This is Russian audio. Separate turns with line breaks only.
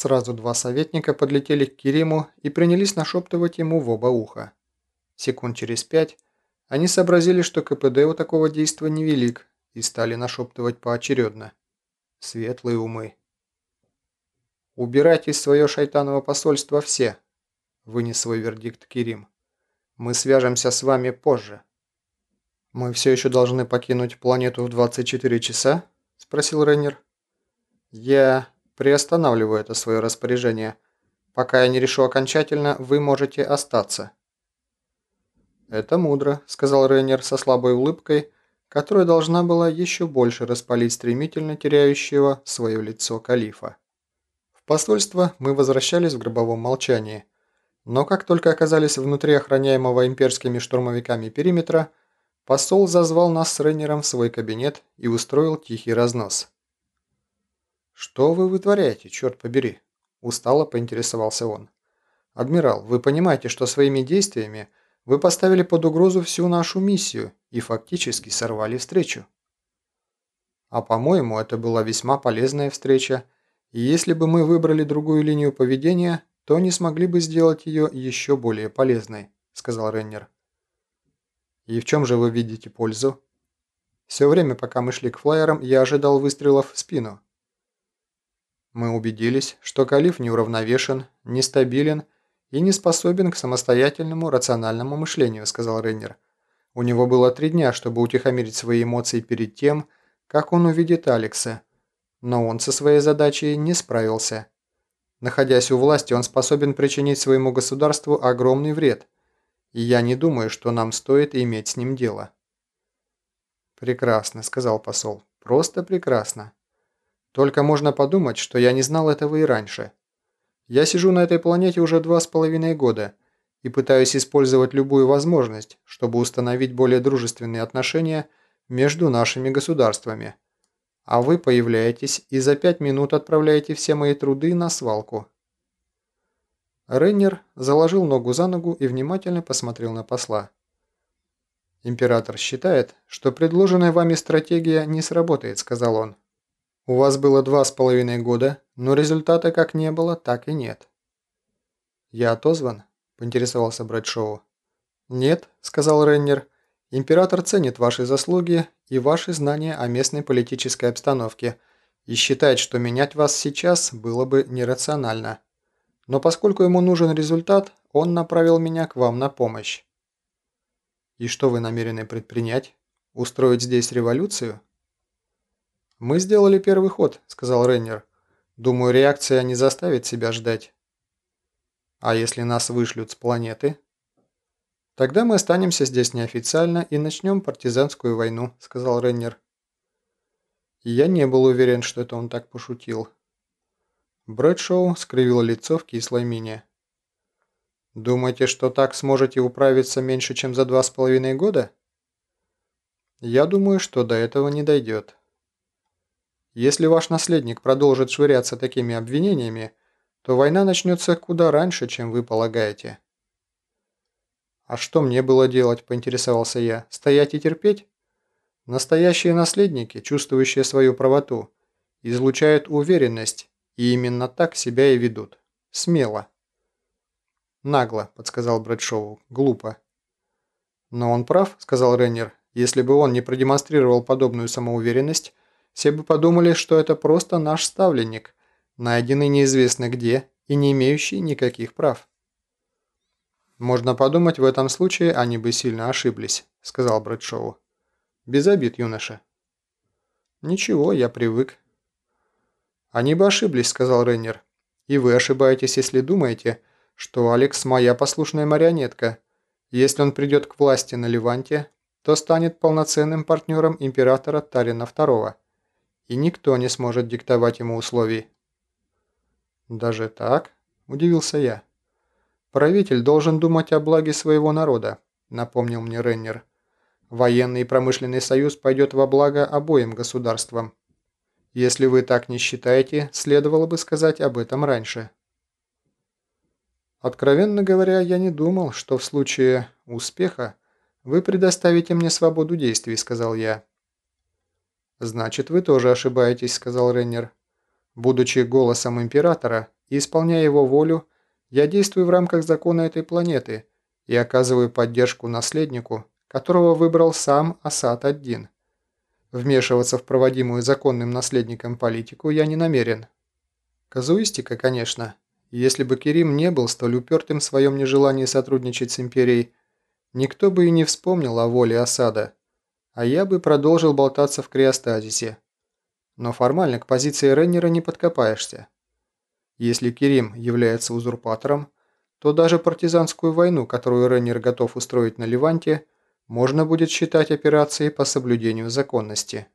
Сразу два советника подлетели к Кириму и принялись нашептывать ему в оба уха. Секунд через пять они сообразили, что КПД у такого действия невелик, и стали нашептывать поочередно. Светлые умы. «Убирайте свое шайтаново посольство все», – вынес свой вердикт Кирим. «Мы свяжемся с вами позже». «Мы все еще должны покинуть планету в 24 часа?» – спросил Рейнер. «Я приостанавливаю это свое распоряжение. Пока я не решу окончательно, вы можете остаться». «Это мудро», – сказал Рейнер со слабой улыбкой, которая должна была еще больше распалить стремительно теряющего свое лицо калифа. В посольство мы возвращались в гробовом молчании, но как только оказались внутри охраняемого имперскими штурмовиками периметра, Посол зазвал нас с Рейнером в свой кабинет и устроил тихий разнос. «Что вы вытворяете, черт побери?» – устало поинтересовался он. «Адмирал, вы понимаете, что своими действиями вы поставили под угрозу всю нашу миссию и фактически сорвали встречу». А по-моему, это была весьма полезная встреча, и если бы мы выбрали другую линию поведения, то не смогли бы сделать ее еще более полезной», – сказал Рейнер. «И в чем же вы видите пользу?» «Все время, пока мы шли к флайерам, я ожидал выстрелов в спину». Мы убедились, что Калиф неуравновешен, нестабилен и не способен к самостоятельному рациональному мышлению», – сказал Рейнер. «У него было три дня, чтобы утихомирить свои эмоции перед тем, как он увидит Алекса. Но он со своей задачей не справился. Находясь у власти, он способен причинить своему государству огромный вред – и я не думаю, что нам стоит иметь с ним дело». «Прекрасно», — сказал посол. «Просто прекрасно. Только можно подумать, что я не знал этого и раньше. Я сижу на этой планете уже два с половиной года и пытаюсь использовать любую возможность, чтобы установить более дружественные отношения между нашими государствами. А вы появляетесь и за пять минут отправляете все мои труды на свалку. Рейнер заложил ногу за ногу и внимательно посмотрел на посла. «Император считает, что предложенная вами стратегия не сработает», – сказал он. «У вас было два с половиной года, но результата как не было, так и нет». «Я отозван?» – поинтересовался Брэдшоу. «Нет», – сказал Рейнер. «Император ценит ваши заслуги и ваши знания о местной политической обстановке и считает, что менять вас сейчас было бы нерационально». Но поскольку ему нужен результат, он направил меня к вам на помощь. И что вы намерены предпринять? Устроить здесь революцию? Мы сделали первый ход, сказал Рейнер. Думаю, реакция не заставит себя ждать. А если нас вышлют с планеты? Тогда мы останемся здесь неофициально и начнем партизанскую войну, сказал Рейнер. Я не был уверен, что это он так пошутил. Брэдшоу скривил лицо в кислой мине. «Думаете, что так сможете управиться меньше, чем за два с половиной года?» «Я думаю, что до этого не дойдет. Если ваш наследник продолжит швыряться такими обвинениями, то война начнется куда раньше, чем вы полагаете». «А что мне было делать?» – поинтересовался я. «Стоять и терпеть?» Настоящие наследники, чувствующие свою правоту, излучают уверенность и именно так себя и ведут. Смело. Нагло, подсказал Брэдшоу. Глупо. Но он прав, сказал Реннер. Если бы он не продемонстрировал подобную самоуверенность, все бы подумали, что это просто наш ставленник, найденный неизвестно где и не имеющий никаких прав. «Можно подумать, в этом случае они бы сильно ошиблись», — сказал Брэдшоу. «Без обид, юноша». «Ничего, я привык», «Они бы ошиблись», — сказал Рейнер. «И вы ошибаетесь, если думаете, что Алекс моя послушная марионетка. Если он придет к власти на Ливанте, то станет полноценным партнером императора Тарина II, и никто не сможет диктовать ему условий». «Даже так?» – удивился я. «Правитель должен думать о благе своего народа», – напомнил мне Реннер. «Военный и промышленный союз пойдет во благо обоим государствам». Если вы так не считаете, следовало бы сказать об этом раньше. Откровенно говоря, я не думал, что в случае успеха вы предоставите мне свободу действий, сказал я. Значит, вы тоже ошибаетесь, сказал Реннер. Будучи голосом императора и исполняя его волю, я действую в рамках закона этой планеты и оказываю поддержку наследнику, которого выбрал сам Асад-1. Вмешиваться в проводимую законным наследником политику я не намерен. Казуистика, конечно. Если бы Керим не был столь упертым в своем нежелании сотрудничать с Империей, никто бы и не вспомнил о воле осада, а я бы продолжил болтаться в криостазисе. Но формально к позиции Реннера не подкопаешься. Если Керим является узурпатором, то даже партизанскую войну, которую Реннер готов устроить на Ливанте, можно будет считать операцией по соблюдению законности.